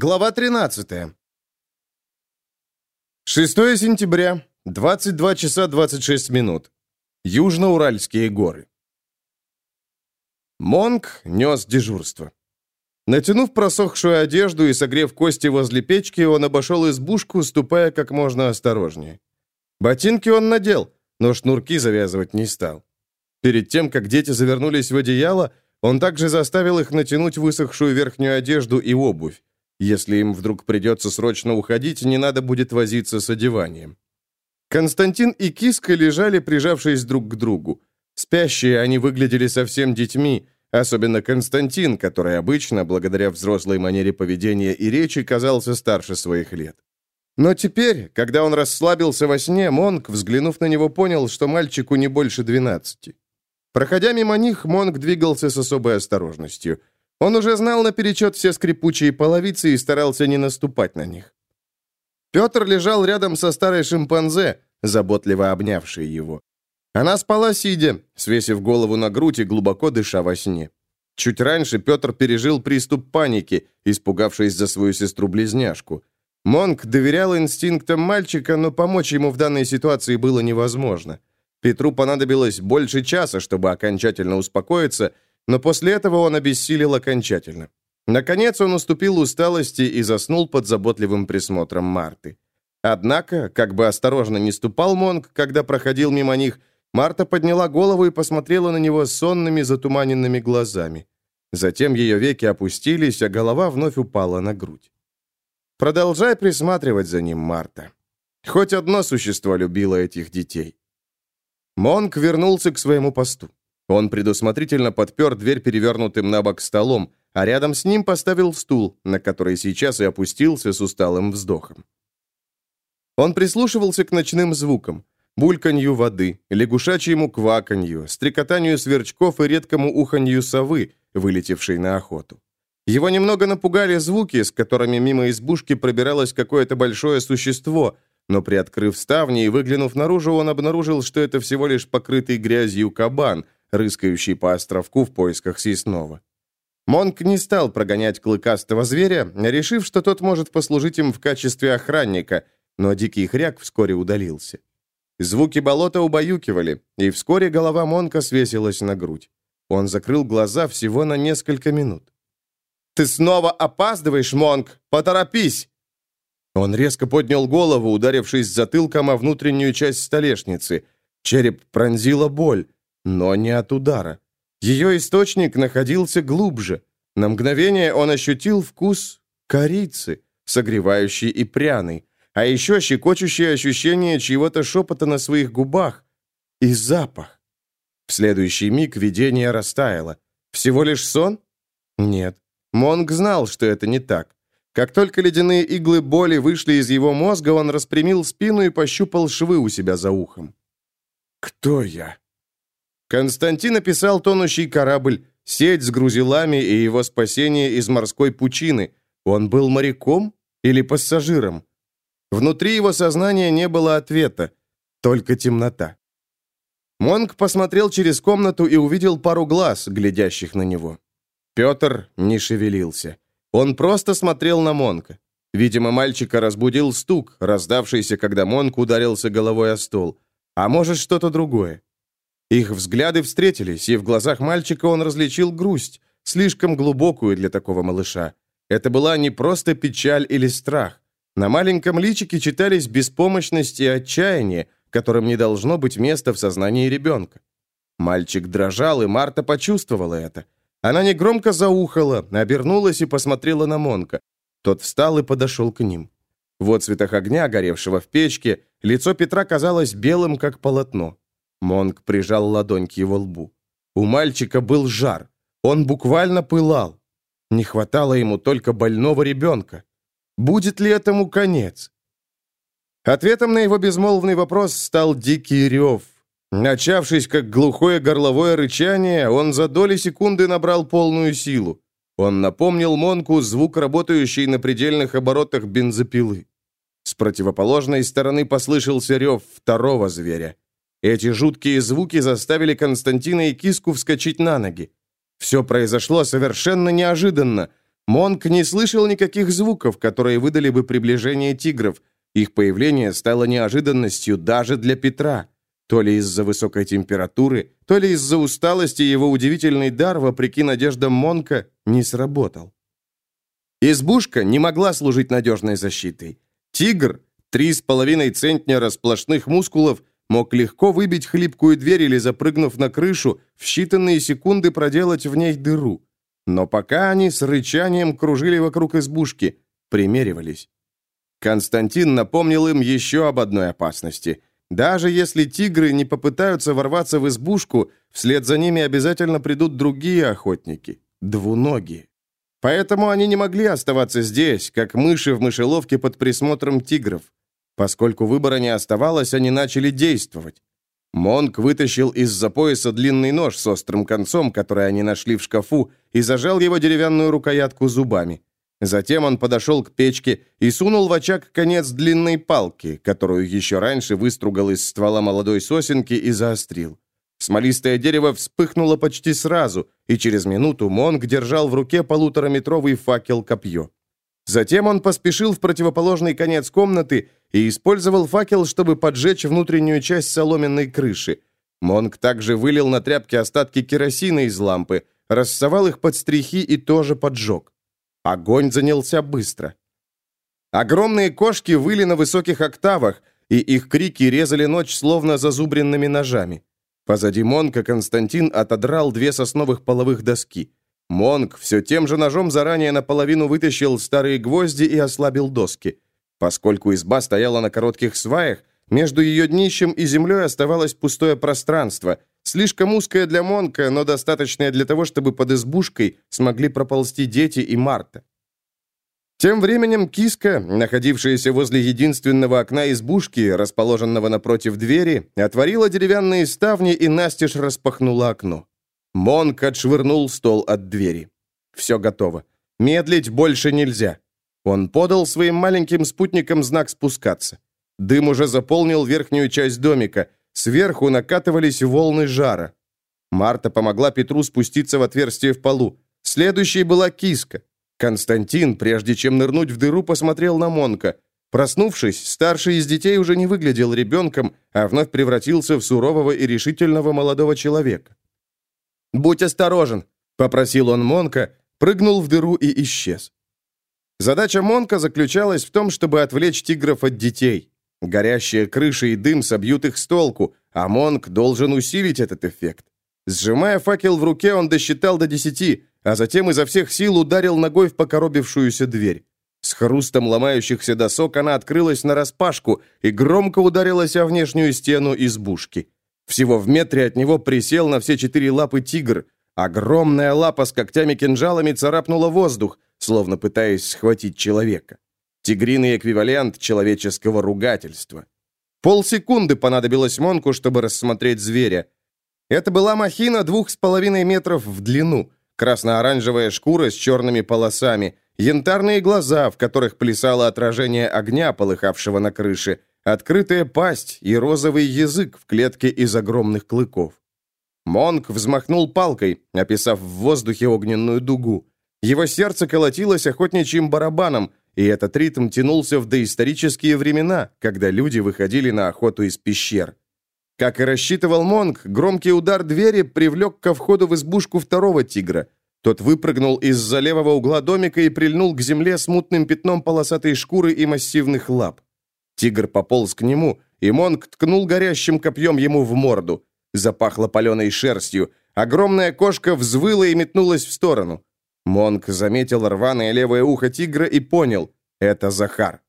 Глава 13. 6 сентября, 22 часа 26 минут. Южноуральские горы. Монг нес дежурство. Натянув просохшую одежду и согрев кости возле печки, он обошел избушку, ступая как можно осторожнее. Ботинки он надел, но шнурки завязывать не стал. Перед тем, как дети завернулись в одеяло, он также заставил их натянуть высохшую верхнюю одежду и обувь. Если им вдруг придется срочно уходить, не надо будет возиться с одеванием. Константин и Киска лежали, прижавшись друг к другу. Спящие они выглядели совсем детьми, особенно Константин, который обычно, благодаря взрослой манере поведения и речи, казался старше своих лет. Но теперь, когда он расслабился во сне, Монк, взглянув на него, понял, что мальчику не больше двенадцати. Проходя мимо них, Монк двигался с особой осторожностью. Он уже знал наперечет все скрипучие половицы и старался не наступать на них. Петр лежал рядом со старой шимпанзе, заботливо обнявшей его. Она спала сидя, свесив голову на грудь и глубоко дыша во сне. Чуть раньше Петр пережил приступ паники, испугавшись за свою сестру-близняшку. Монк доверял инстинктам мальчика, но помочь ему в данной ситуации было невозможно. Петру понадобилось больше часа, чтобы окончательно успокоиться, но после этого он обессилел окончательно. Наконец он уступил усталости и заснул под заботливым присмотром Марты. Однако, как бы осторожно не ступал Монк, когда проходил мимо них, Марта подняла голову и посмотрела на него сонными затуманенными глазами. Затем ее веки опустились, а голова вновь упала на грудь. Продолжай присматривать за ним, Марта. Хоть одно существо любило этих детей. Монк вернулся к своему посту. Он предусмотрительно подпер дверь перевернутым на бок столом, а рядом с ним поставил стул, на который сейчас и опустился с усталым вздохом. Он прислушивался к ночным звукам, бульканью воды, лягушачьему кваканью, стрекотанию сверчков и редкому уханью совы, вылетевшей на охоту. Его немного напугали звуки, с которыми мимо избушки пробиралось какое-то большое существо, но приоткрыв ставни и выглянув наружу, он обнаружил, что это всего лишь покрытый грязью кабан, рыскающий по островку в поисках съестного. Монк не стал прогонять клыкастого зверя, решив, что тот может послужить им в качестве охранника, но дикий хряк вскоре удалился. Звуки болота убаюкивали, и вскоре голова Монка свесилась на грудь. Он закрыл глаза всего на несколько минут. «Ты снова опаздываешь, Монк! Поторопись!» Он резко поднял голову, ударившись затылком о внутреннюю часть столешницы. Череп пронзила боль, но не от удара. Ее источник находился глубже. На мгновение он ощутил вкус корицы, согревающий и пряный, а еще щекочущее ощущение чьего-то шепота на своих губах и запах. В следующий миг видение растаяло. Всего лишь сон? Нет. Монг знал, что это не так. Как только ледяные иглы боли вышли из его мозга, он распрямил спину и пощупал швы у себя за ухом. «Кто я?» Константин описал тонущий корабль, сеть с грузилами и его спасение из морской пучины. Он был моряком или пассажиром? Внутри его сознания не было ответа, только темнота. Монг посмотрел через комнату и увидел пару глаз, глядящих на него. Петр не шевелился. Он просто смотрел на Монка. Видимо, мальчика разбудил стук, раздавшийся, когда Монк ударился головой о стол. А может, что-то другое. Их взгляды встретились, и в глазах мальчика он различил грусть, слишком глубокую для такого малыша. Это была не просто печаль или страх. На маленьком личике читались беспомощность и отчаяние, которым не должно быть места в сознании ребенка. Мальчик дрожал, и Марта почувствовала это. Она негромко заухала, обернулась и посмотрела на Монка. Тот встал и подошел к ним. В отцветах огня, горевшего в печке, лицо Петра казалось белым, как полотно. Монк прижал ладонь к его лбу. У мальчика был жар. Он буквально пылал. Не хватало ему только больного ребенка. Будет ли этому конец? Ответом на его безмолвный вопрос стал дикий рев, Начавшись как глухое горловое рычание, он за доли секунды набрал полную силу. Он напомнил Монку звук работающей на предельных оборотах бензопилы. С противоположной стороны послышался рев второго зверя. Эти жуткие звуки заставили Константина и Киску вскочить на ноги. Все произошло совершенно неожиданно. Монк не слышал никаких звуков, которые выдали бы приближение тигров. Их появление стало неожиданностью даже для Петра. То ли из-за высокой температуры, то ли из-за усталости его удивительный дар, вопреки надеждам Монка, не сработал. Избушка не могла служить надежной защитой. Тигр, три с половиной центнера сплошных мускулов, мог легко выбить хлипкую дверь или, запрыгнув на крышу, в считанные секунды проделать в ней дыру. Но пока они с рычанием кружили вокруг избушки, примеривались. Константин напомнил им еще об одной опасности. Даже если тигры не попытаются ворваться в избушку, вслед за ними обязательно придут другие охотники, двуногие. Поэтому они не могли оставаться здесь, как мыши в мышеловке под присмотром тигров. Поскольку выбора не оставалось, они начали действовать. Монк вытащил из-за пояса длинный нож с острым концом, который они нашли в шкафу, и зажал его деревянную рукоятку зубами. Затем он подошел к печке и сунул в очаг конец длинной палки, которую еще раньше выстругал из ствола молодой сосенки и заострил. Смолистое дерево вспыхнуло почти сразу, и через минуту Монк держал в руке полутораметровый факел-копье. Затем он поспешил в противоположный конец комнаты и использовал факел, чтобы поджечь внутреннюю часть соломенной крыши. Монг также вылил на тряпки остатки керосина из лампы, рассовал их под стрихи и тоже поджег. Огонь занялся быстро. Огромные кошки выли на высоких октавах, и их крики резали ночь словно зазубренными ножами. Позади Монка Константин отодрал две сосновых половых доски. Монг все тем же ножом заранее наполовину вытащил старые гвозди и ослабил доски. Поскольку изба стояла на коротких сваях, между ее днищем и землей оставалось пустое пространство, слишком узкое для Монка, но достаточное для того, чтобы под избушкой смогли проползти дети и Марта. Тем временем киска, находившаяся возле единственного окна избушки, расположенного напротив двери, отворила деревянные ставни и настежь распахнула окно. Монк отшвырнул стол от двери. Все готово. Медлить больше нельзя. Он подал своим маленьким спутникам знак спускаться. Дым уже заполнил верхнюю часть домика. Сверху накатывались волны жара. Марта помогла Петру спуститься в отверстие в полу. Следующей была киска. Константин, прежде чем нырнуть в дыру, посмотрел на Монка. Проснувшись, старший из детей уже не выглядел ребенком, а вновь превратился в сурового и решительного молодого человека. «Будь осторожен», — попросил он Монка, прыгнул в дыру и исчез. Задача Монка заключалась в том, чтобы отвлечь тигров от детей. Горящая крыша и дым собьют их с толку, а Монк должен усилить этот эффект. Сжимая факел в руке, он досчитал до десяти, а затем изо всех сил ударил ногой в покоробившуюся дверь. С хрустом ломающихся досок она открылась нараспашку и громко ударилась о внешнюю стену избушки. Всего в метре от него присел на все четыре лапы тигр. Огромная лапа с когтями-кинжалами царапнула воздух, словно пытаясь схватить человека. Тигриный эквивалент человеческого ругательства. Полсекунды понадобилось Монку, чтобы рассмотреть зверя. Это была махина двух с половиной метров в длину, красно-оранжевая шкура с черными полосами, янтарные глаза, в которых плясало отражение огня, полыхавшего на крыше, открытая пасть и розовый язык в клетке из огромных клыков. Монк взмахнул палкой, описав в воздухе огненную дугу. Его сердце колотилось охотничьим барабаном, и этот ритм тянулся в доисторические времена, когда люди выходили на охоту из пещер. Как и рассчитывал Монг, громкий удар двери привлек ко входу в избушку второго тигра. Тот выпрыгнул из-за левого угла домика и прильнул к земле смутным пятном полосатой шкуры и массивных лап. Тигр пополз к нему, и Монг ткнул горящим копьем ему в морду. Запахло паленой шерстью. Огромная кошка взвыла и метнулась в сторону. Монг заметил рваное левое ухо тигра и понял — это Захар.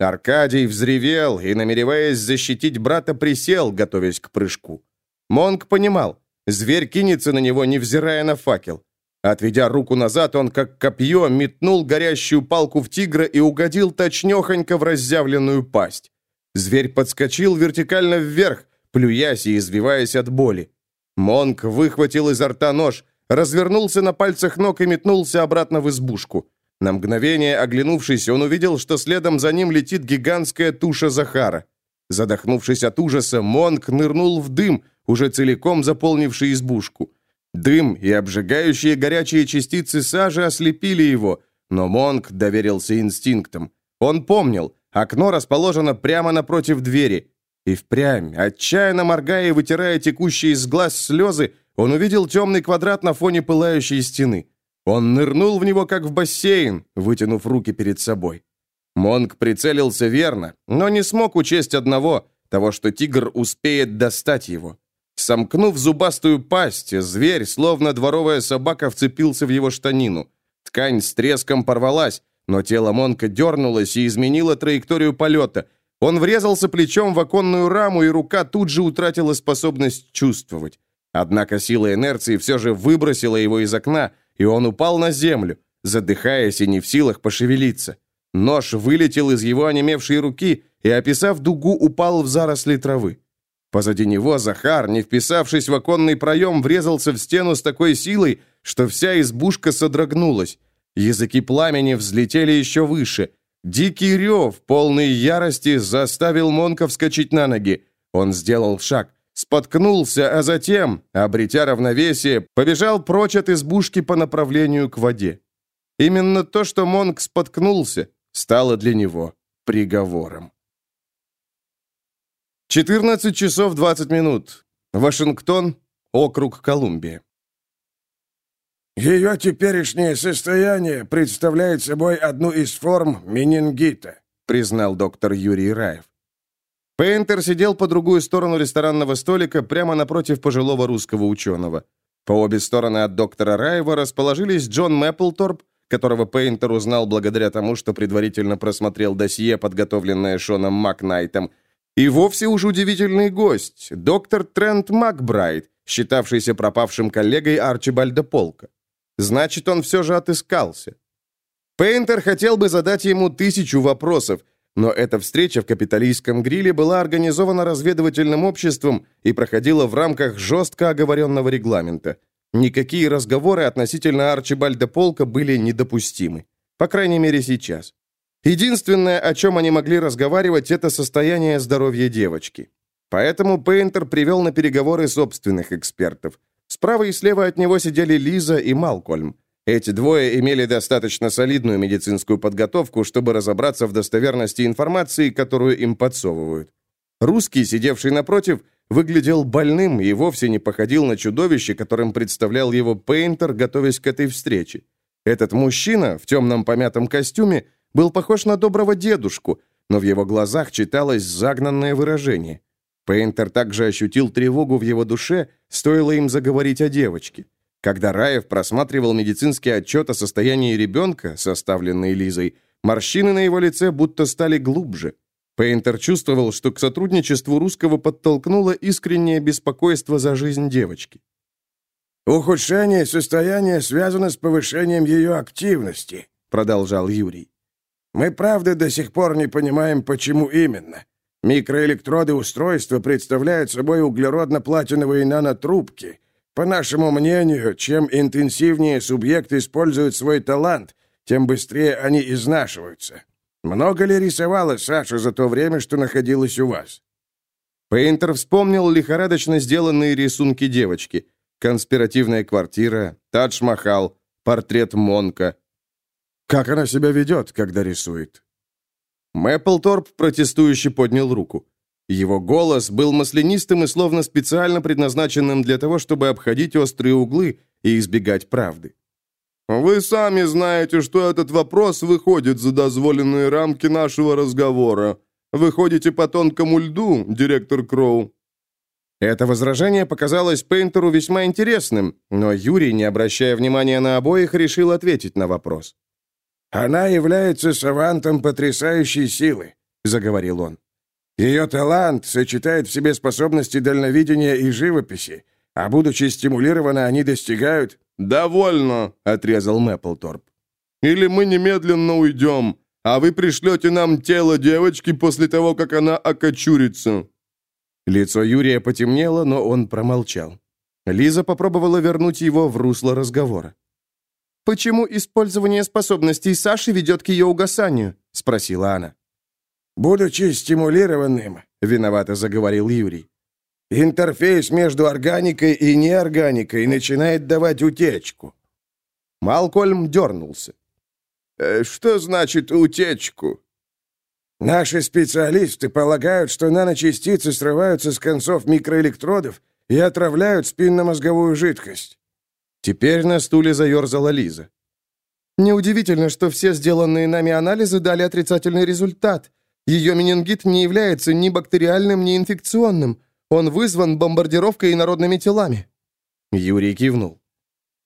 Аркадий взревел и, намереваясь защитить брата, присел, готовясь к прыжку. Монг понимал, зверь кинется на него, невзирая на факел. Отведя руку назад, он, как копье, метнул горящую палку в тигра и угодил точнехонько в разъявленную пасть. Зверь подскочил вертикально вверх, плюясь и извиваясь от боли. Монк выхватил изо рта нож, развернулся на пальцах ног и метнулся обратно в избушку. На мгновение, оглянувшись, он увидел, что следом за ним летит гигантская туша Захара. Задохнувшись от ужаса, Монк нырнул в дым, уже целиком заполнивший избушку. Дым и обжигающие горячие частицы сажи ослепили его. но Монк доверился инстинктам. Он помнил, окно расположено прямо напротив двери. И впрямь, отчаянно моргая и вытирая текущие из глаз слезы, он увидел темный квадрат на фоне пылающей стены. Он нырнул в него, как в бассейн, вытянув руки перед собой. Монк прицелился верно, но не смог учесть одного, того, что тигр успеет достать его. Сомкнув зубастую пасть, зверь, словно дворовая собака, вцепился в его штанину. Ткань с треском порвалась, но тело Монка дернулось и изменило траекторию полета. Он врезался плечом в оконную раму, и рука тут же утратила способность чувствовать. Однако сила инерции все же выбросила его из окна, и он упал на землю, задыхаясь и не в силах пошевелиться. Нож вылетел из его онемевшей руки и, описав дугу, упал в заросли травы. Позади него Захар, не вписавшись в оконный проем, врезался в стену с такой силой, что вся избушка содрогнулась. Языки пламени взлетели еще выше. Дикий рев, полный ярости, заставил Монка вскочить на ноги. Он сделал шаг, споткнулся, а затем, обретя равновесие, побежал прочь от избушки по направлению к воде. Именно то, что Монк споткнулся, стало для него приговором. 14 часов 20 минут. Вашингтон, округ Колумбия. Ее теперешнее состояние представляет собой одну из форм менингита, признал доктор Юрий Раев. Пейнтер сидел по другую сторону ресторанного столика, прямо напротив пожилого русского ученого. По обе стороны от доктора Раева расположились Джон Мэпплторп, которого Пейнтер узнал благодаря тому, что предварительно просмотрел досье, подготовленное Шоном Макнайтом, и вовсе уж удивительный гость, доктор Трент Макбрайт, считавшийся пропавшим коллегой Арчибальда Полка. Значит, он все же отыскался. Пейнтер хотел бы задать ему тысячу вопросов, но эта встреча в капиталистском гриле была организована разведывательным обществом и проходила в рамках жестко оговоренного регламента. Никакие разговоры относительно Арчибальда Полка были недопустимы. По крайней мере, сейчас. Единственное, о чем они могли разговаривать, это состояние здоровья девочки. Поэтому Пейнтер привел на переговоры собственных экспертов. Справа и слева от него сидели Лиза и Малкольм. Эти двое имели достаточно солидную медицинскую подготовку, чтобы разобраться в достоверности информации, которую им подсовывают. Русский, сидевший напротив, выглядел больным и вовсе не походил на чудовище, которым представлял его Пейнтер, готовясь к этой встрече. Этот мужчина в темном помятом костюме был похож на доброго дедушку, но в его глазах читалось загнанное выражение. Пейнтер также ощутил тревогу в его душе, стоило им заговорить о девочке. Когда Раев просматривал медицинский отчет о состоянии ребенка, составленный Лизой, морщины на его лице будто стали глубже. Пейнтер чувствовал, что к сотрудничеству русского подтолкнуло искреннее беспокойство за жизнь девочки. «Ухудшение состояния связано с повышением ее активности», — продолжал Юрий. Мы, правда, до сих пор не понимаем, почему именно. Микроэлектроды устройства представляют собой углеродно-платиновые нанотрубки. По нашему мнению, чем интенсивнее субъект использует свой талант, тем быстрее они изнашиваются. Много ли рисовала Саша за то время, что находилась у вас?» Пейнтер вспомнил лихорадочно сделанные рисунки девочки. Конспиративная квартира, Тадж-Махал, портрет Монка, как она себя ведет, когда рисует?» Мэпплторп протестующе поднял руку. Его голос был маслянистым и словно специально предназначенным для того, чтобы обходить острые углы и избегать правды. «Вы сами знаете, что этот вопрос выходит за дозволенные рамки нашего разговора. Вы ходите по тонкому льду, директор Кроу». Это возражение показалось Пейнтеру весьма интересным, но Юрий, не обращая внимания на обоих, решил ответить на вопрос. «Она является савантом потрясающей силы», — заговорил он. «Ее талант сочетает в себе способности дальновидения и живописи, а будучи стимулированы, они достигают...» «Довольно», — отрезал Мэпплторп. «Или мы немедленно уйдем, а вы пришлете нам тело девочки после того, как она окочурится». Лицо Юрия потемнело, но он промолчал. Лиза попробовала вернуть его в русло разговора. «Почему использование способностей Саши ведет к ее угасанию?» — спросила она. «Будучи стимулированным», — виновато заговорил Юрий, «интерфейс между органикой и неорганикой начинает давать утечку». Малкольм дернулся. Э, что значит утечку?» «Наши специалисты полагают, что наночастицы срываются с концов микроэлектродов и отравляют спинномозговую жидкость». Теперь на стуле заерзала Лиза. Неудивительно, что все сделанные нами анализы дали отрицательный результат. Ее менингит не является ни бактериальным, ни инфекционным. Он вызван бомбардировкой инородными телами». Юрий кивнул.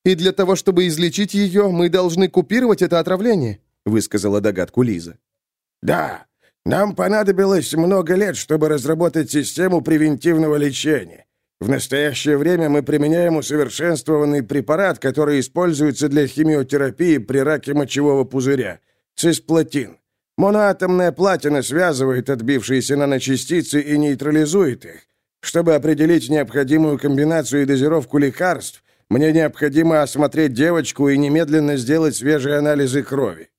«И для того, чтобы излечить ее, мы должны купировать это отравление», высказала догадку Лиза. «Да, нам понадобилось много лет, чтобы разработать систему превентивного лечения. В настоящее время мы применяем усовершенствованный препарат, который используется для химиотерапии при раке мочевого пузыря – цисплатин. Моноатомная платина связывает отбившиеся наночастицы и нейтрализует их. Чтобы определить необходимую комбинацию и дозировку лекарств, мне необходимо осмотреть девочку и немедленно сделать свежие анализы крови.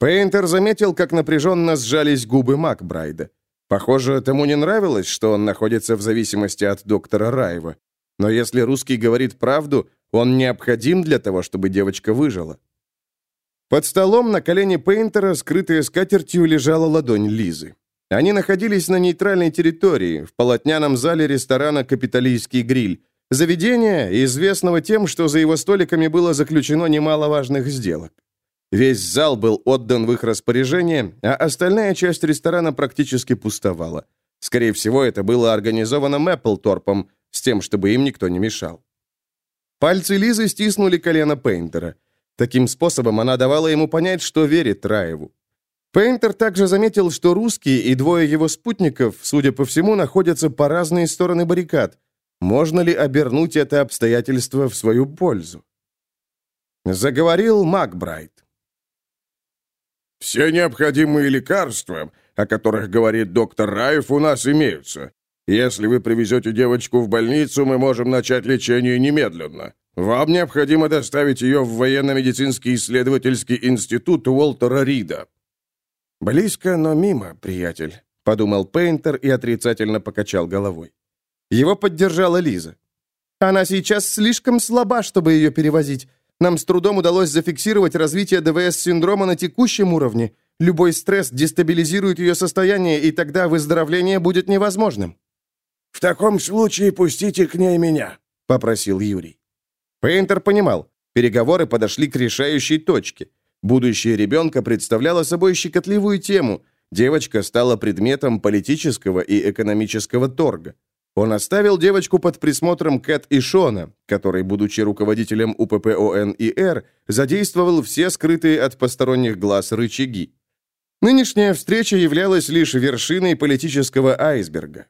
Пейнтер заметил, как напряженно сжались губы Макбрайда. Похоже, тому не нравилось, что он находится в зависимости от доктора Раева. Но если русский говорит правду, он необходим для того, чтобы девочка выжила. Под столом на колене Пейнтера, скрытая скатертью, лежала ладонь Лизы. Они находились на нейтральной территории, в полотняном зале ресторана «Капиталийский гриль», заведения, известного тем, что за его столиками было заключено немало важных сделок. Весь зал был отдан в их распоряжение, а остальная часть ресторана практически пустовала. Скорее всего, это было организовано Мэпплторпом, с тем, чтобы им никто не мешал. Пальцы Лизы стиснули колено Пейнтера. Таким способом она давала ему понять, что верит Раеву. Пейнтер также заметил, что русский и двое его спутников, судя по всему, находятся по разные стороны баррикад. Можно ли обернуть это обстоятельство в свою пользу? Заговорил Макбрайт. Все необходимые лекарства, о которых говорит доктор Раев, у нас имеются. Если вы привезете девочку в больницу, мы можем начать лечение немедленно. Вам необходимо доставить ее в военно-медицинский исследовательский институт Уолтера Рида». «Близко, но мимо, приятель», — подумал Пейнтер и отрицательно покачал головой. Его поддержала Лиза. «Она сейчас слишком слаба, чтобы ее перевозить. Нам с трудом удалось зафиксировать развитие ДВС-синдрома на текущем уровне. Любой стресс дестабилизирует ее состояние, и тогда выздоровление будет невозможным». «В таком случае пустите к ней меня», — попросил Юрий. Пейнтер понимал, переговоры подошли к решающей точке. Будущее ребенка представляло собой щекотливую тему. Девочка стала предметом политического и экономического торга. Он оставил девочку под присмотром Кэт и Шона, который, будучи руководителем УППОН и Р, задействовал все скрытые от посторонних глаз рычаги. Нынешняя встреча являлась лишь вершиной политического айсберга.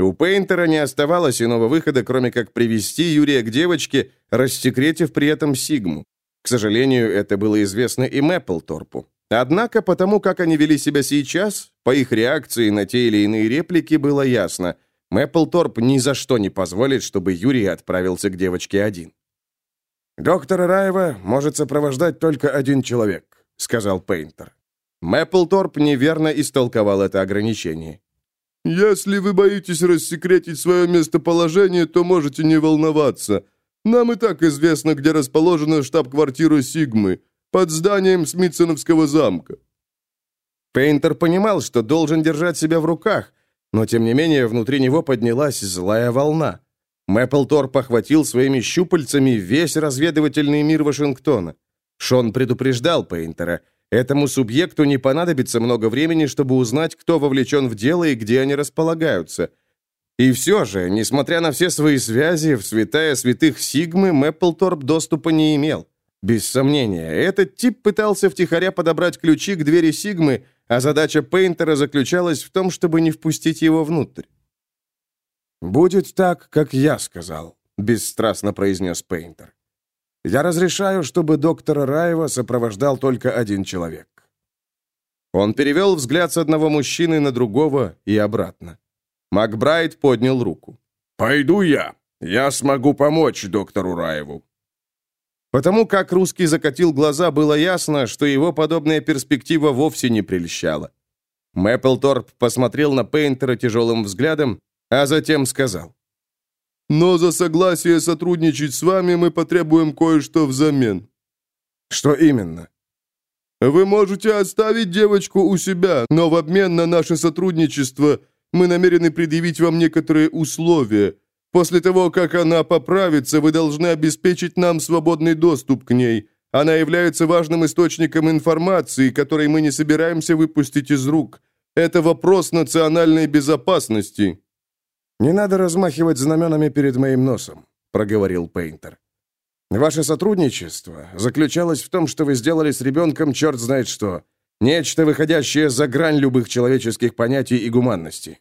У Пейнтера не оставалось иного выхода, кроме как привести Юрия к девочке, рассекретив при этом Сигму. К сожалению, это было известно и Мэпплторпу. Однако, потому как они вели себя сейчас, по их реакции на те или иные реплики было ясно – Мэпплторп ни за что не позволит, чтобы Юрий отправился к девочке один. «Доктора Раева может сопровождать только один человек», — сказал Пейнтер. Мэпплторп неверно истолковал это ограничение. «Если вы боитесь рассекретить свое местоположение, то можете не волноваться. Нам и так известно, где расположена штаб-квартира Сигмы, под зданием Смитсоновского замка». Пейнтер понимал, что должен держать себя в руках, но, тем не менее, внутри него поднялась злая волна. Мэпплтор похватил своими щупальцами весь разведывательный мир Вашингтона. Шон предупреждал Пейнтера. Этому субъекту не понадобится много времени, чтобы узнать, кто вовлечен в дело и где они располагаются. И все же, несмотря на все свои связи, в святая святых Сигмы Мэпплторп доступа не имел. Без сомнения, этот тип пытался втихаря подобрать ключи к двери Сигмы, а задача Пейнтера заключалась в том, чтобы не впустить его внутрь. «Будет так, как я сказал», — бесстрастно произнес Пейнтер. «Я разрешаю, чтобы доктора Раева сопровождал только один человек». Он перевел взгляд с одного мужчины на другого и обратно. Макбрайт поднял руку. «Пойду я. Я смогу помочь доктору Раеву. Потому как русский закатил глаза, было ясно, что его подобная перспектива вовсе не прельщала. Мэпплторп посмотрел на Пейнтера тяжелым взглядом, а затем сказал. «Но за согласие сотрудничать с вами мы потребуем кое-что взамен». «Что именно?» Вы можете оставить девочку у себя, но в обмен на наше сотрудничество мы намерены предъявить вам некоторые условия. После того, как она поправится, вы должны обеспечить нам свободный доступ к ней. Она является важным источником информации, который мы не собираемся выпустить из рук. Это вопрос национальной безопасности». «Не надо размахивать знаменами перед моим носом», — проговорил Пейнтер. Ваше сотрудничество заключалось в том, что вы сделали с ребенком черт знает что. Нечто, выходящее за грань любых человеческих понятий и гуманности.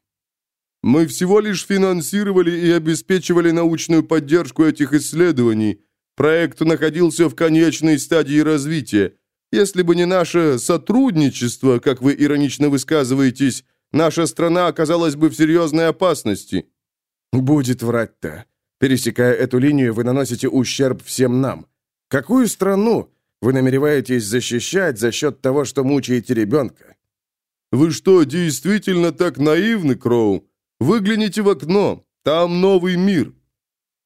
Мы всего лишь финансировали и обеспечивали научную поддержку этих исследований. Проект находился в конечной стадии развития. Если бы не наше сотрудничество, как вы иронично высказываетесь, наша страна оказалась бы в серьезной опасности». «Будет врать-то. Пересекая эту линию, вы наносите ущерб всем нам. Какую страну вы намереваетесь защищать за счет того, что мучаете ребенка?» «Вы что, действительно так наивны, Кроу? Выгляните в окно, там новый мир».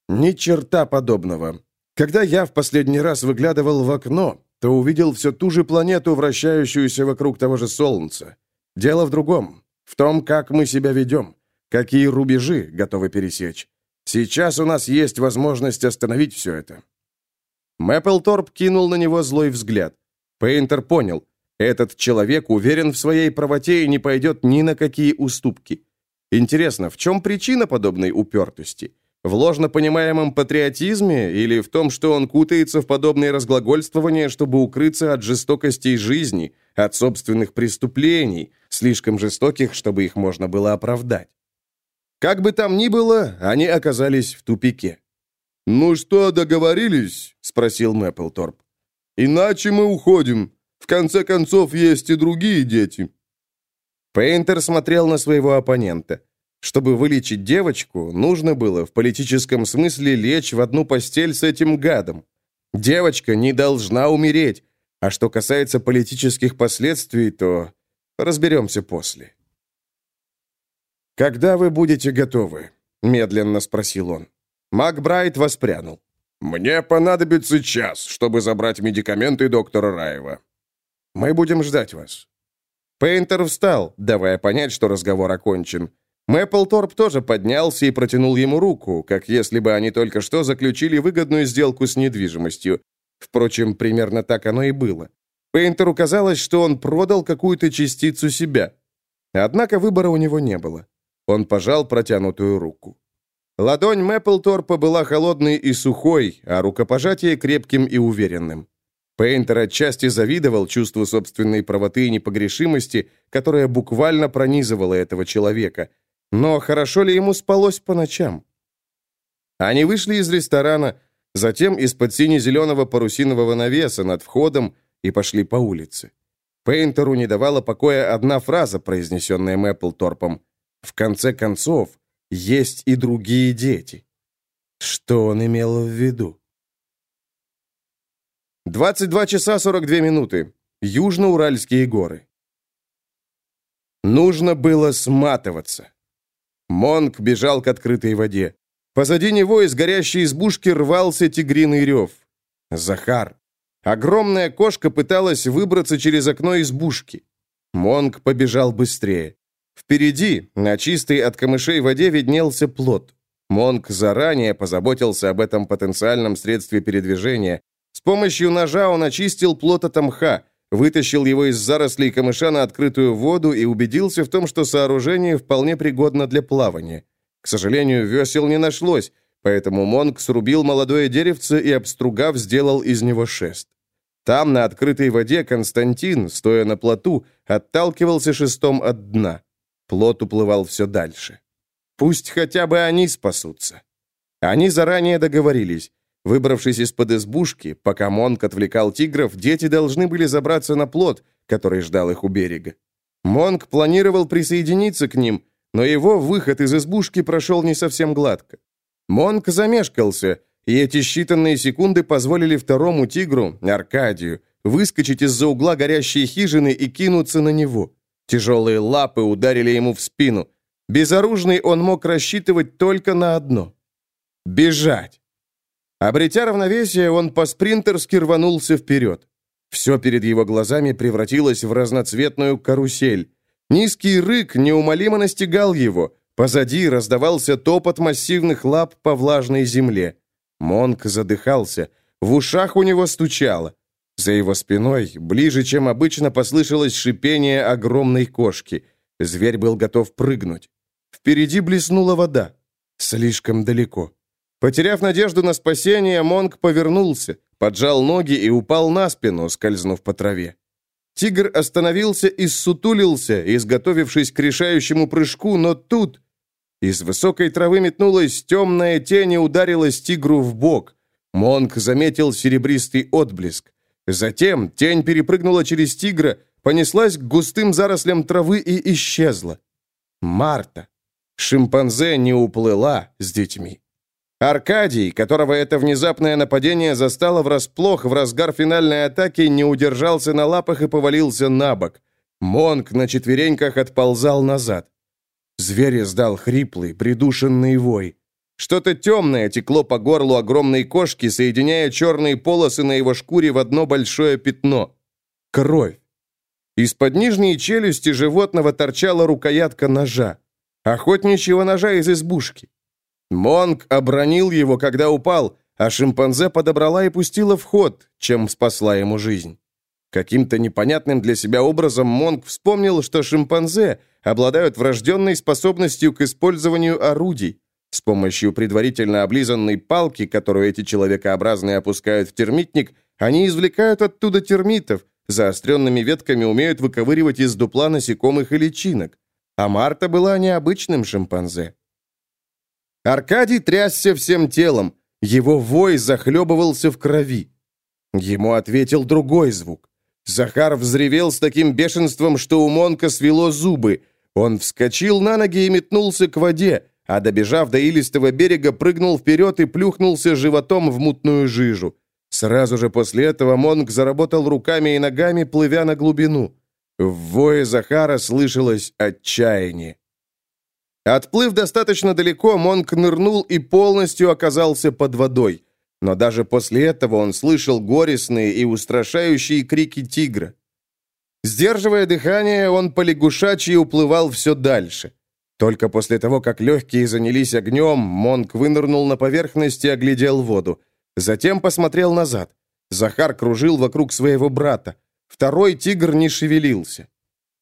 «Ни черта подобного. Когда я в последний раз выглядывал в окно, то увидел все ту же планету, вращающуюся вокруг того же Солнца. Дело в другом, в том, как мы себя ведем, какие рубежи готовы пересечь. Сейчас у нас есть возможность остановить все это». Мэпплторп кинул на него злой взгляд. Пейнтер понял. Этот человек уверен в своей правоте и не пойдет ни на какие уступки. Интересно, в чем причина подобной упертости? В ложно понимаемом патриотизме или в том, что он кутается в подобные разглагольствования, чтобы укрыться от жестокостей жизни, от собственных преступлений, слишком жестоких, чтобы их можно было оправдать? Как бы там ни было, они оказались в тупике. «Ну что, договорились?» — спросил Мэпплторп. «Иначе мы уходим. В конце концов, есть и другие дети». Пейнтер смотрел на своего оппонента. Чтобы вылечить девочку, нужно было в политическом смысле лечь в одну постель с этим гадом. Девочка не должна умереть. А что касается политических последствий, то разберемся после. «Когда вы будете готовы?» — медленно спросил он. Макбрайт воспрянул. «Мне понадобится час, чтобы забрать медикаменты доктора Раева». «Мы будем ждать вас». Пейнтер встал, давая понять, что разговор окончен. Мэпплторп тоже поднялся и протянул ему руку, как если бы они только что заключили выгодную сделку с недвижимостью. Впрочем, примерно так оно и было. Пейнтеру казалось, что он продал какую-то частицу себя. Однако выбора у него не было. Он пожал протянутую руку. Ладонь Мэпплторпа была холодной и сухой, а рукопожатие крепким и уверенным. Пейнтер отчасти завидовал чувству собственной правоты и непогрешимости, которое буквально пронизывало этого человека. Но хорошо ли ему спалось по ночам? Они вышли из ресторана, затем из-под сине-зеленого парусинового навеса над входом и пошли по улице. Пейнтеру не давала покоя одна фраза, произнесенная Мэпплторпом. В конце концов, есть и другие дети. Что он имел в виду? 22 часа 42 минуты. Южно-Уральские горы. Нужно было сматываться. Монк бежал к открытой воде. Позади него из горящей избушки рвался тигриный рев. Захар. Огромная кошка пыталась выбраться через окно избушки. Монк побежал быстрее. Впереди, на чистой от камышей воде, виднелся плот. Монк заранее позаботился об этом потенциальном средстве передвижения. С помощью ножа он очистил плот от мха, вытащил его из зарослей камыша на открытую воду и убедился в том, что сооружение вполне пригодно для плавания. К сожалению, весел не нашлось, поэтому Монк срубил молодое деревце и, обстругав, сделал из него шест. Там, на открытой воде, Константин, стоя на плоту, отталкивался шестом от дна. Плот уплывал все дальше. Пусть хотя бы они спасутся. Они заранее договорились. Выбравшись из-под избушки, пока Монк отвлекал тигров, дети должны были забраться на плот, который ждал их у берега. Монк планировал присоединиться к ним, но его выход из избушки прошел не совсем гладко. Монк замешкался, и эти считанные секунды позволили второму тигру, Аркадию, выскочить из-за угла горящей хижины и кинуться на него. Тяжелые лапы ударили ему в спину. Безоружный он мог рассчитывать только на одно — бежать. Обретя равновесие, он по-спринтерски рванулся вперед. Все перед его глазами превратилось в разноцветную карусель. Низкий рык неумолимо настигал его. Позади раздавался топот массивных лап по влажной земле. Монк задыхался. В ушах у него стучало. За его спиной, ближе, чем обычно, послышалось шипение огромной кошки. Зверь был готов прыгнуть. Впереди блеснула вода. Слишком далеко. Потеряв надежду на спасение, Монк повернулся, поджал ноги и упал на спину, скользнув по траве. Тигр остановился и ссутулился, изготовившись к решающему прыжку, но тут... Из высокой травы метнулась темная тень и ударилась тигру в бок. Монк заметил серебристый отблеск. Затем тень перепрыгнула через тигра, понеслась к густым зарослям травы и исчезла. Марта. Шимпанзе не уплыла с детьми. Аркадий, которого это внезапное нападение застало врасплох в разгар финальной атаки, не удержался на лапах и повалился на бок. Монк на четвереньках отползал назад. Зверь издал хриплый, придушенный вой. Что-то темное текло по горлу огромной кошки, соединяя черные полосы на его шкуре в одно большое пятно. Кровь. Из-под нижней челюсти животного торчала рукоятка ножа. Охотничьего ножа из избушки. Монг обронил его, когда упал, а шимпанзе подобрала и пустила в ход, чем спасла ему жизнь. Каким-то непонятным для себя образом Монг вспомнил, что шимпанзе обладают врожденной способностью к использованию орудий. С помощью предварительно облизанной палки, которую эти человекообразные опускают в термитник, они извлекают оттуда термитов, заостренными ветками умеют выковыривать из дупла насекомых и личинок. А Марта была необычным шимпанзе. Аркадий трясся всем телом, его вой захлебывался в крови. Ему ответил другой звук. Захар взревел с таким бешенством, что у Монка свело зубы. Он вскочил на ноги и метнулся к воде, а добежав до илистого берега, прыгнул вперед и плюхнулся животом в мутную жижу. Сразу же после этого Монк заработал руками и ногами, плывя на глубину. В вое Захара слышалось отчаяние. Отплыв достаточно далеко, Монк нырнул и полностью оказался под водой. Но даже после этого он слышал горестные и устрашающие крики тигра. Сдерживая дыхание, он полягушачьи уплывал все дальше. Только после того, как легкие занялись огнем, Монк вынырнул на поверхность и оглядел воду. Затем посмотрел назад. Захар кружил вокруг своего брата. Второй тигр не шевелился.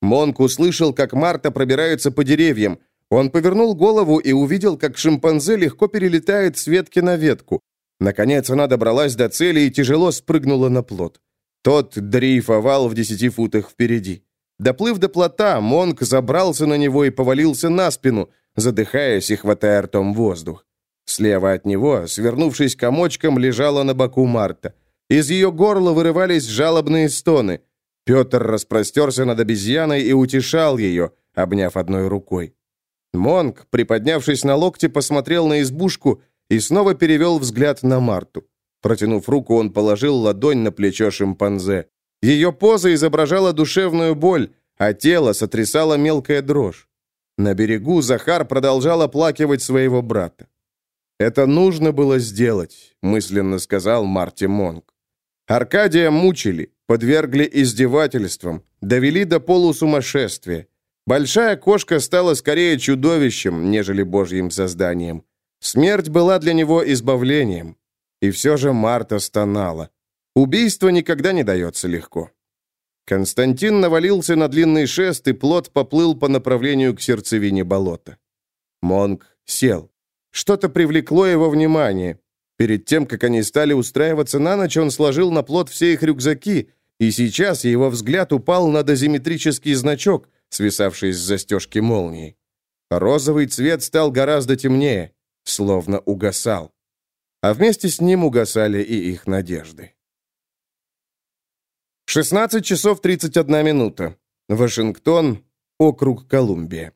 Монк услышал, как Марта пробирается по деревьям. Он повернул голову и увидел, как шимпанзе легко перелетает с ветки на ветку. Наконец она добралась до цели и тяжело спрыгнула на плот. Тот дрейфовал в десяти футах впереди. Доплыв до плота, Монк забрался на него и повалился на спину, задыхаясь и хватая ртом воздух. Слева от него, свернувшись комочком, лежала на боку Марта. Из ее горла вырывались жалобные стоны. Петр распростерся над обезьяной и утешал ее, обняв одной рукой. Монк, приподнявшись на локте, посмотрел на избушку и снова перевел взгляд на Марту. Протянув руку, он положил ладонь на плечо шимпанзе. Ее поза изображала душевную боль, а тело сотрясало мелкая дрожь. На берегу Захар продолжал оплакивать своего брата. «Это нужно было сделать», — мысленно сказал Марти Монк. Аркадия мучили, подвергли издевательствам, довели до полусумасшествия. Большая кошка стала скорее чудовищем, нежели божьим созданием. Смерть была для него избавлением. И все же Марта стонала. Убийство никогда не дается легко. Константин навалился на длинный шест, и плот поплыл по направлению к сердцевине болота. Монг сел. Что-то привлекло его внимание. Перед тем, как они стали устраиваться на ночь, он сложил на плот все их рюкзаки, и сейчас его взгляд упал на дозиметрический значок — свисавший с застежки молнии. Розовый цвет стал гораздо темнее, словно угасал. А вместе с ним угасали и их надежды. 16 часов 31 минута. Вашингтон, округ Колумбия.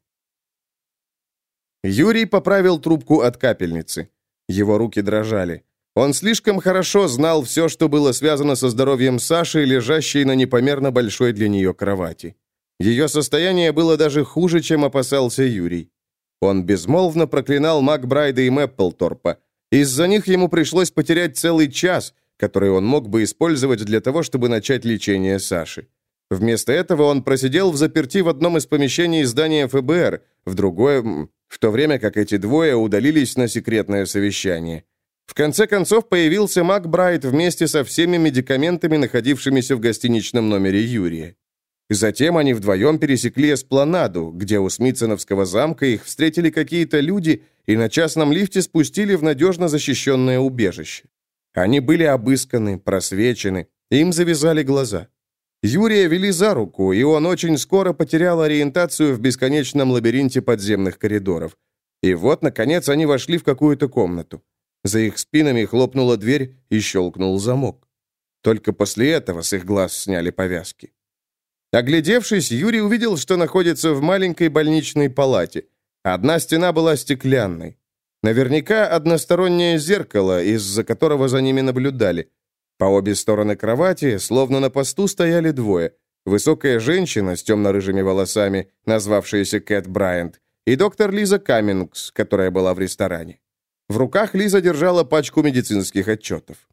Юрий поправил трубку от капельницы. Его руки дрожали. Он слишком хорошо знал все, что было связано со здоровьем Саши, лежащей на непомерно большой для нее кровати. Ее состояние было даже хуже, чем опасался Юрий. Он безмолвно проклинал Макбрайда и Мэпплторпа. Из-за них ему пришлось потерять целый час, который он мог бы использовать для того, чтобы начать лечение Саши. Вместо этого он просидел в заперти в одном из помещений здания ФБР, в другое, в то время как эти двое удалились на секретное совещание. В конце концов появился Макбрайт вместе со всеми медикаментами, находившимися в гостиничном номере Юрия. Затем они вдвоем пересекли эспланаду, где у Смитсоновского замка их встретили какие-то люди и на частном лифте спустили в надежно защищенное убежище. Они были обысканы, просвечены, им завязали глаза. Юрия вели за руку, и он очень скоро потерял ориентацию в бесконечном лабиринте подземных коридоров. И вот, наконец, они вошли в какую-то комнату. За их спинами хлопнула дверь и щелкнул замок. Только после этого с их глаз сняли повязки. Оглядевшись, Юрий увидел, что находится в маленькой больничной палате. Одна стена была стеклянной. Наверняка одностороннее зеркало, из-за которого за ними наблюдали. По обе стороны кровати, словно на посту, стояли двое. Высокая женщина с темно-рыжими волосами, назвавшаяся Кэт Брайант, и доктор Лиза Каммингс, которая была в ресторане. В руках Лиза держала пачку медицинских отчетов.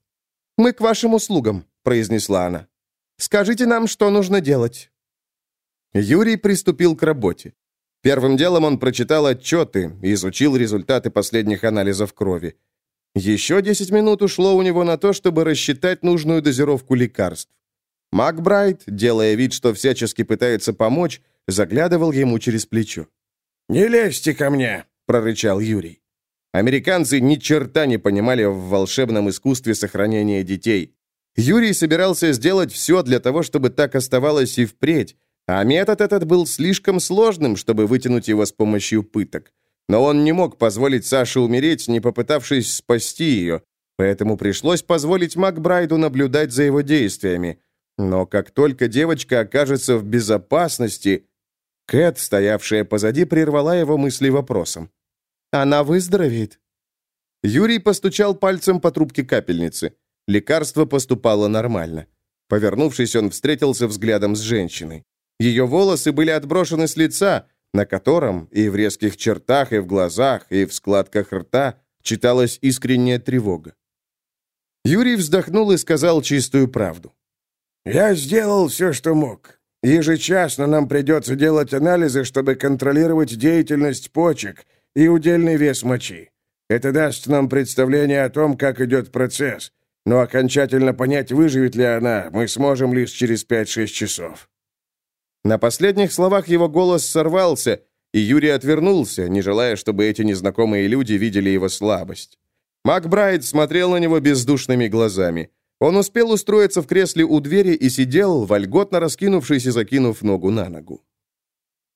«Мы к вашим услугам», — произнесла она. «Скажите нам, что нужно делать». Юрий приступил к работе. Первым делом он прочитал отчеты, изучил результаты последних анализов крови. Еще 10 минут ушло у него на то, чтобы рассчитать нужную дозировку лекарств. Макбрайт, делая вид, что всячески пытается помочь, заглядывал ему через плечо. «Не лезьте ко мне!» — прорычал Юрий. Американцы ни черта не понимали в волшебном искусстве сохранения детей. Юрий собирался сделать все для того, чтобы так оставалось и впредь, а метод этот был слишком сложным, чтобы вытянуть его с помощью пыток. Но он не мог позволить Саше умереть, не попытавшись спасти ее, поэтому пришлось позволить Макбрайду наблюдать за его действиями. Но как только девочка окажется в безопасности... Кэт, стоявшая позади, прервала его мысли вопросом. «Она выздоровеет?» Юрий постучал пальцем по трубке капельницы. Лекарство поступало нормально. Повернувшись, он встретился взглядом с женщиной. Ее волосы были отброшены с лица, на котором и в резких чертах, и в глазах, и в складках рта читалась искренняя тревога. Юрий вздохнул и сказал чистую правду. «Я сделал все, что мог. Ежечасно нам придется делать анализы, чтобы контролировать деятельность почек и удельный вес мочи. Это даст нам представление о том, как идет процесс, но окончательно понять, выживет ли она, мы сможем лишь через 5-6 часов». На последних словах его голос сорвался, и Юрий отвернулся, не желая, чтобы эти незнакомые люди видели его слабость. Макбрайт смотрел на него бездушными глазами. Он успел устроиться в кресле у двери и сидел, вольготно раскинувшись и закинув ногу на ногу.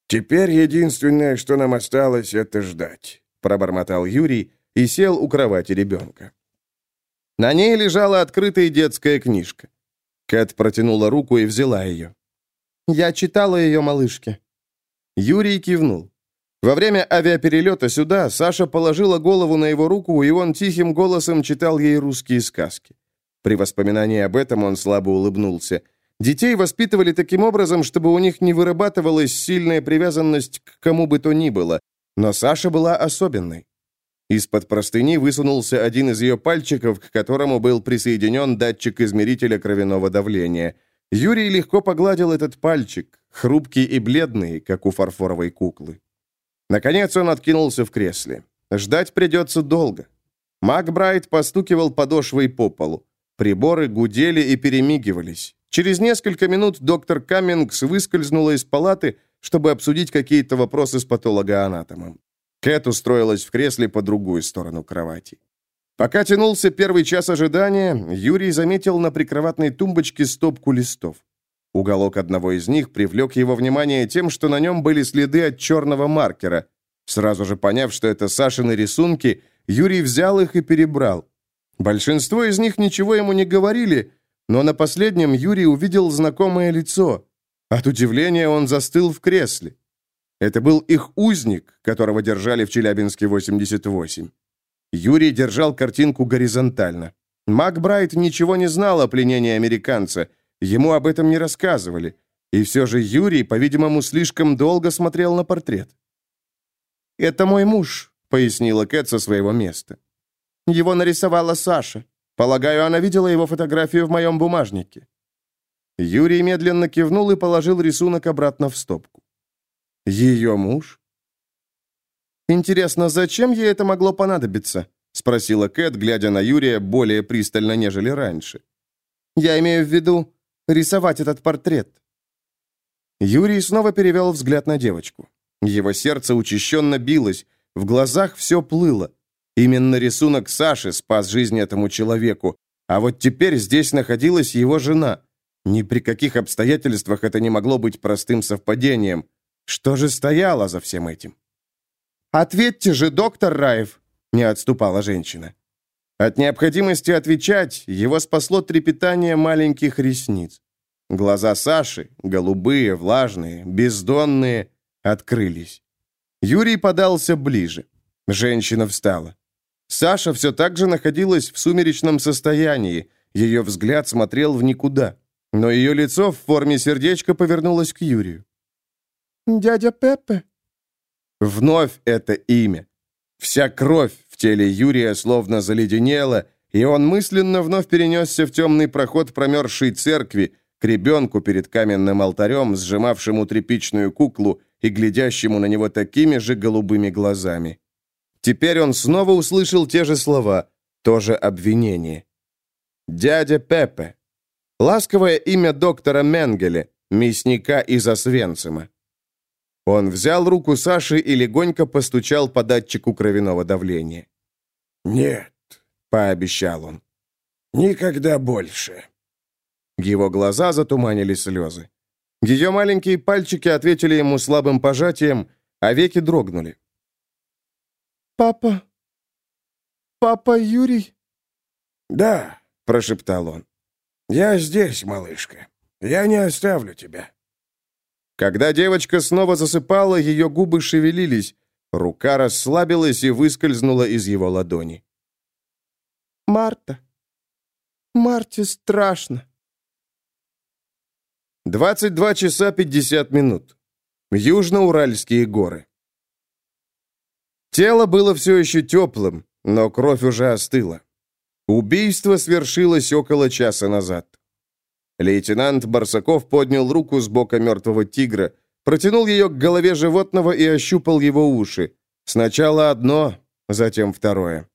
«Теперь единственное, что нам осталось, это ждать», — пробормотал Юрий и сел у кровати ребенка. На ней лежала открытая детская книжка. Кэт протянула руку и взяла ее. Я читала ее малышке». Юрий кивнул. Во время авиаперелета сюда Саша положила голову на его руку, и он тихим голосом читал ей русские сказки. При воспоминании об этом он слабо улыбнулся. Детей воспитывали таким образом, чтобы у них не вырабатывалась сильная привязанность к кому бы то ни было. Но Саша была особенной. Из-под простыни высунулся один из ее пальчиков, к которому был присоединен датчик измерителя кровяного давления – Юрий легко погладил этот пальчик, хрупкий и бледный, как у фарфоровой куклы. Наконец он откинулся в кресле. Ждать придется долго. Макбрайт постукивал подошвой по полу. Приборы гудели и перемигивались. Через несколько минут доктор Каммингс выскользнула из палаты, чтобы обсудить какие-то вопросы с патологоанатомом. Кэт устроилась в кресле по другую сторону кровати. Пока тянулся первый час ожидания, Юрий заметил на прикроватной тумбочке стопку листов. Уголок одного из них привлек его внимание тем, что на нем были следы от черного маркера. Сразу же поняв, что это Сашины рисунки, Юрий взял их и перебрал. Большинство из них ничего ему не говорили, но на последнем Юрий увидел знакомое лицо. От удивления он застыл в кресле. Это был их узник, которого держали в Челябинске 88. Юрий держал картинку горизонтально. Макбрайт ничего не знал о пленении американца, ему об этом не рассказывали. И все же Юрий, по-видимому, слишком долго смотрел на портрет. «Это мой муж», — пояснила Кэт со своего места. «Его нарисовала Саша. Полагаю, она видела его фотографию в моем бумажнике». Юрий медленно кивнул и положил рисунок обратно в стопку. «Ее муж?» «Интересно, зачем ей это могло понадобиться?» — спросила Кэт, глядя на Юрия более пристально, нежели раньше. «Я имею в виду рисовать этот портрет». Юрий снова перевел взгляд на девочку. Его сердце учащенно билось, в глазах все плыло. Именно рисунок Саши спас жизнь этому человеку, а вот теперь здесь находилась его жена. Ни при каких обстоятельствах это не могло быть простым совпадением. Что же стояло за всем этим? «Ответьте же, доктор Раев!» — не отступала женщина. От необходимости отвечать его спасло трепетание маленьких ресниц. Глаза Саши, голубые, влажные, бездонные, открылись. Юрий подался ближе. Женщина встала. Саша все так же находилась в сумеречном состоянии. Ее взгляд смотрел в никуда. Но ее лицо в форме сердечка повернулось к Юрию. «Дядя Пеппе?» Вновь это имя. Вся кровь в теле Юрия словно заледенела, и он мысленно вновь перенесся в темный проход промерзшей церкви, к ребенку перед каменным алтарем, сжимавшему тряпичную куклу и глядящему на него такими же голубыми глазами. Теперь он снова услышал те же слова, то же обвинение. «Дядя Пепе». Ласковое имя доктора Менгеле, мясника из Освенцима. Он взял руку Саши и легонько постучал по датчику кровяного давления. «Нет», — пообещал он, — «никогда больше». Его глаза затуманили слезы. Ее маленькие пальчики ответили ему слабым пожатием, а веки дрогнули. «Папа? Папа Юрий?» «Да», — прошептал он. «Я здесь, малышка. Я не оставлю тебя». Когда девочка снова засыпала, ее губы шевелились, рука расслабилась и выскользнула из его ладони. «Марта, Марте страшно». 22 часа 50 минут. Южно-Уральские горы. Тело было все еще теплым, но кровь уже остыла. Убийство свершилось около часа назад. Лейтенант Барсаков поднял руку с бока мертвого тигра, протянул ее к голове животного и ощупал его уши. Сначала одно, затем второе.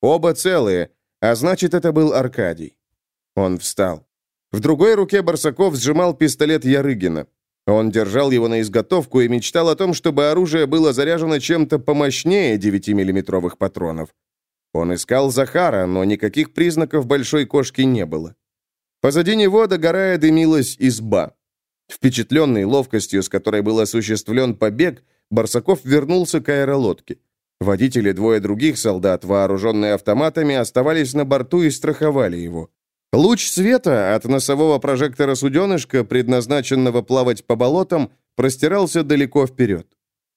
Оба целые, а значит, это был Аркадий. Он встал. В другой руке Барсаков сжимал пистолет Ярыгина. Он держал его на изготовку и мечтал о том, чтобы оружие было заряжено чем-то помощнее 9-миллиметровых патронов. Он искал Захара, но никаких признаков большой кошки не было. Позади него, догорая, дымилась изба. Впечатленный ловкостью, с которой был осуществлен побег, Барсаков вернулся к аэролодке. Водители двое других солдат, вооруженные автоматами, оставались на борту и страховали его. Луч света от носового прожектора суденышка, предназначенного плавать по болотам, простирался далеко вперед.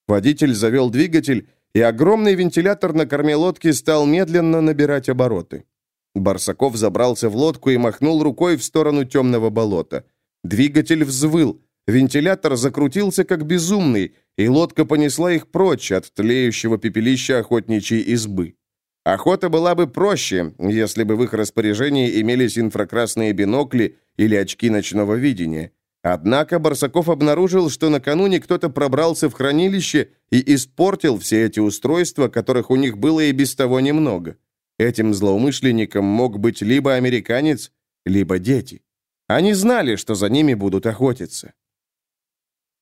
Водитель завел двигатель, и огромный вентилятор на корме лодки стал медленно набирать обороты. Барсаков забрался в лодку и махнул рукой в сторону темного болота. Двигатель взвыл, вентилятор закрутился как безумный, и лодка понесла их прочь от тлеющего пепелища охотничьей избы. Охота была бы проще, если бы в их распоряжении имелись инфракрасные бинокли или очки ночного видения. Однако Барсаков обнаружил, что накануне кто-то пробрался в хранилище и испортил все эти устройства, которых у них было и без того немного. Этим злоумышленником мог быть либо американец, либо дети. Они знали, что за ними будут охотиться.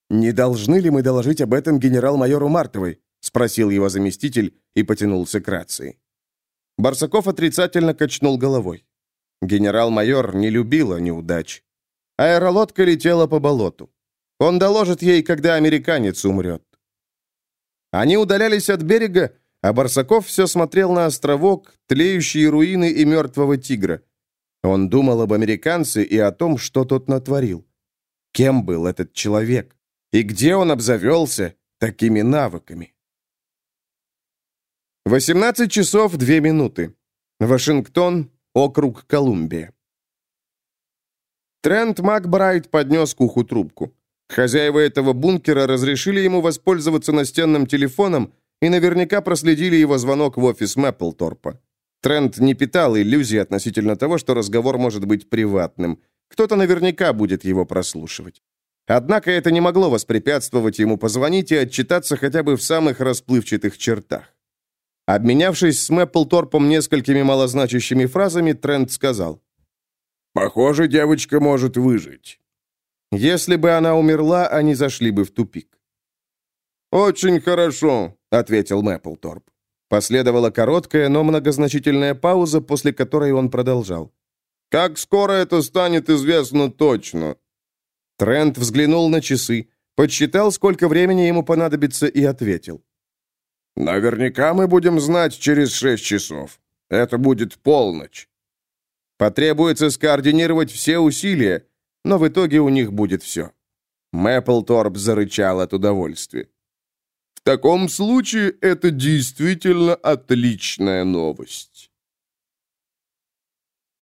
«Не должны ли мы доложить об этом генерал-майору Мартовой?» — спросил его заместитель и потянулся к рации. Барсаков отрицательно качнул головой. Генерал-майор не любила неудач. Аэролодка летела по болоту. Он доложит ей, когда американец умрет. Они удалялись от берега, а Барсаков все смотрел на островок, тлеющие руины и мертвого тигра. Он думал об американце и о том, что тот натворил. Кем был этот человек? И где он обзавелся такими навыками? 18 часов 2 минуты. Вашингтон, округ Колумбия. Трент Макбрайт поднес к уху трубку. Хозяева этого бункера разрешили ему воспользоваться настенным телефоном и наверняка проследили его звонок в офис Мэпплторпа. Трент не питал иллюзий относительно того, что разговор может быть приватным. Кто-то наверняка будет его прослушивать. Однако это не могло воспрепятствовать ему позвонить и отчитаться хотя бы в самых расплывчатых чертах. Обменявшись с Мэпплторпом несколькими малозначащими фразами, Трент сказал. «Похоже, девочка может выжить». Если бы она умерла, они зашли бы в тупик. «Очень хорошо», — ответил Мэпплторп. Последовала короткая, но многозначительная пауза, после которой он продолжал. «Как скоро это станет известно точно?» Трент взглянул на часы, подсчитал, сколько времени ему понадобится, и ответил. Наверняка мы будем знать через шесть часов. Это будет полночь. Потребуется скоординировать все усилия, но в итоге у них будет все. Мэпплторп зарычал от удовольствия. В таком случае это действительно отличная новость.